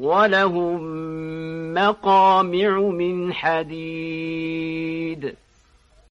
ولهم مقامع من حديد